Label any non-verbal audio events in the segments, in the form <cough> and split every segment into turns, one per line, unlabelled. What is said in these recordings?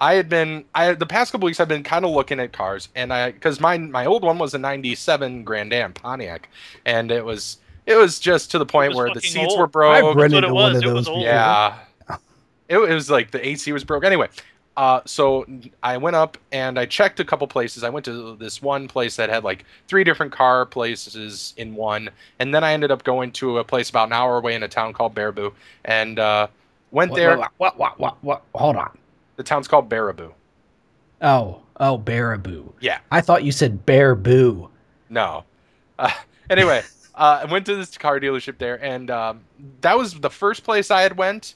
I had been I the past couple weeks I've been kind of looking at cars and I because my my old one was a '97 Grand Am Pontiac and it was it was just to the point where the seats
old.
were broke.
I've run into one
was.
of those.
old.
Yeah. It, it was like the AC was broke. Anyway, uh, so I went up and I checked a couple places. I went to this one place that had like three different car places in one, and then I ended up going to a place about an hour away in a town called Baraboo, and uh, went
What,
there.
what, what, what, what, what? Hold on.
The town's called Baraboo.
Oh, oh, Baraboo.
Yeah.
I thought you said Bear Boo.
No. Uh, <laughs> anyway, uh, I went to this car dealership there, and um, that was the first place I had went,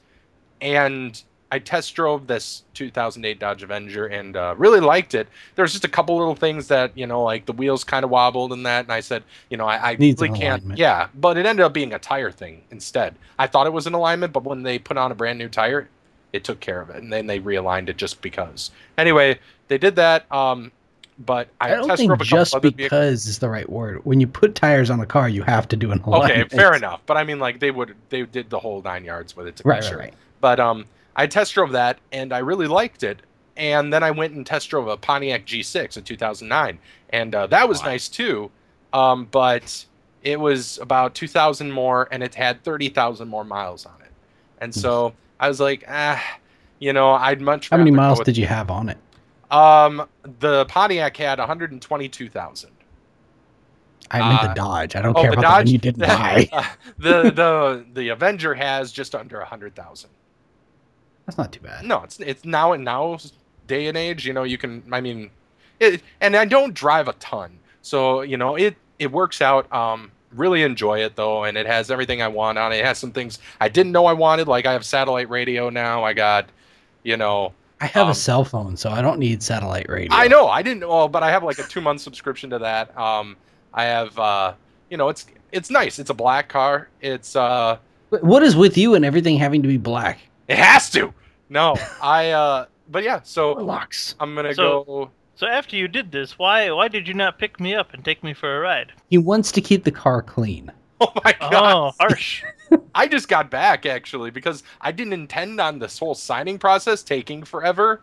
and I test drove this 2008 Dodge Avenger and uh, really liked it. There was just a couple little things that you know, like the wheels kind of wobbled and that, and I said, you know, I, I really can't.
alignment.
Yeah, but it ended up being a tire thing instead. I thought it was an alignment, but when they put on a brand new tire, it took care of it, and then they realigned it just because. Anyway, they did that. Um, but I,
I don't
test
think just
other vehicles.
because is the right word. When you put tires on a car, you have to do an alignment.
Okay, fair enough. But I mean, like they would, they did the whole nine yards with it to
Right,
make
right,
sure.
right.
But um, I test drove that, and I really liked it. And then I went and test drove a Pontiac G6 in 2009, and uh, that was
Wow.
nice too. Um, but it was about 2,000 more, and it had 30,000 more miles on it. And so I was like, ah, you know, I'd much.
How many miles did you have on it?
Um, the Pontiac had 122,000.
I meant
Uh,
the Dodge. I don't
Oh,
care about the one you didn't <laughs> buy.
the the the Avenger has just under 100,000.
That's not too bad.
No, it's it's now in now day and age. You know, you can. I mean, it, and I don't drive a ton, so you know it it works out. Um, really enjoy it though, and it has everything I want on it. It has some things I didn't know I wanted, like I have satellite radio now. I got, you know,
I have
Um,
a cell phone, so I don't need satellite radio.
I know I didn't know, but I have like a two month subscription to that. Um, I have, uh, you know, it's it's nice. It's a black car. It's uh,
What is with you and everything having to be black?
it has to. No, I uh, but yeah. So
Locks.
I'm gonna
So-
go.
So after you did this, why why did you not pick me up and take me for a ride?
He wants to keep the car clean.
Oh my
Oh,
god!
harsh. <laughs>
I just got back actually because I didn't intend on this whole signing process taking forever.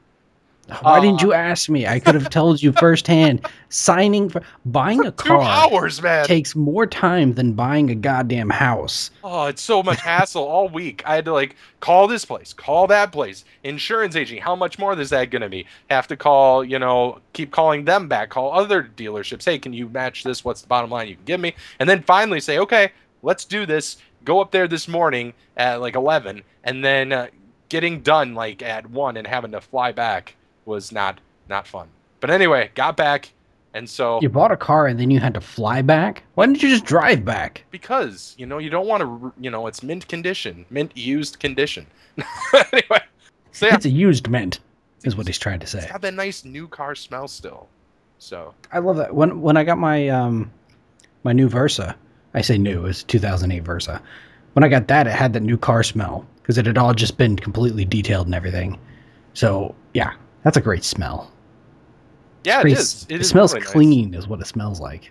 Why didn't
Uh,
you ask me? I could have told you firsthand. Signing for buying a car
hours, man.
takes more time than buying a goddamn house.
Oh, it's so much hassle all week. I had to like call this place, call that place, insurance agent. How much more is that going to be? Have to call, you know, keep calling them back, call other dealerships. Hey, can you match this? What's the bottom line you can give me? And then finally say, okay, let's do this. Go up there this morning at like 11, and then uh, getting done like at 1 and having to fly back was not not fun. But anyway, got back. And so
You bought a car and then you had to fly back. Why didn't you just drive back?
because you know you don't want to you know it's mint condition mint used condition <laughs> anyway so yeah
It's a used mint, is what he's trying to
it's
say.
got that nice new car smell still so
I love that. When when I got my um my new Versa, I say new, it's 2008 Versa. When I got that, it had that new car smell because it had all just been completely detailed and everything. So yeah, that's a great smell.
yeah it is it,
It,
is
smells
really nice.
clean, is what it smells like.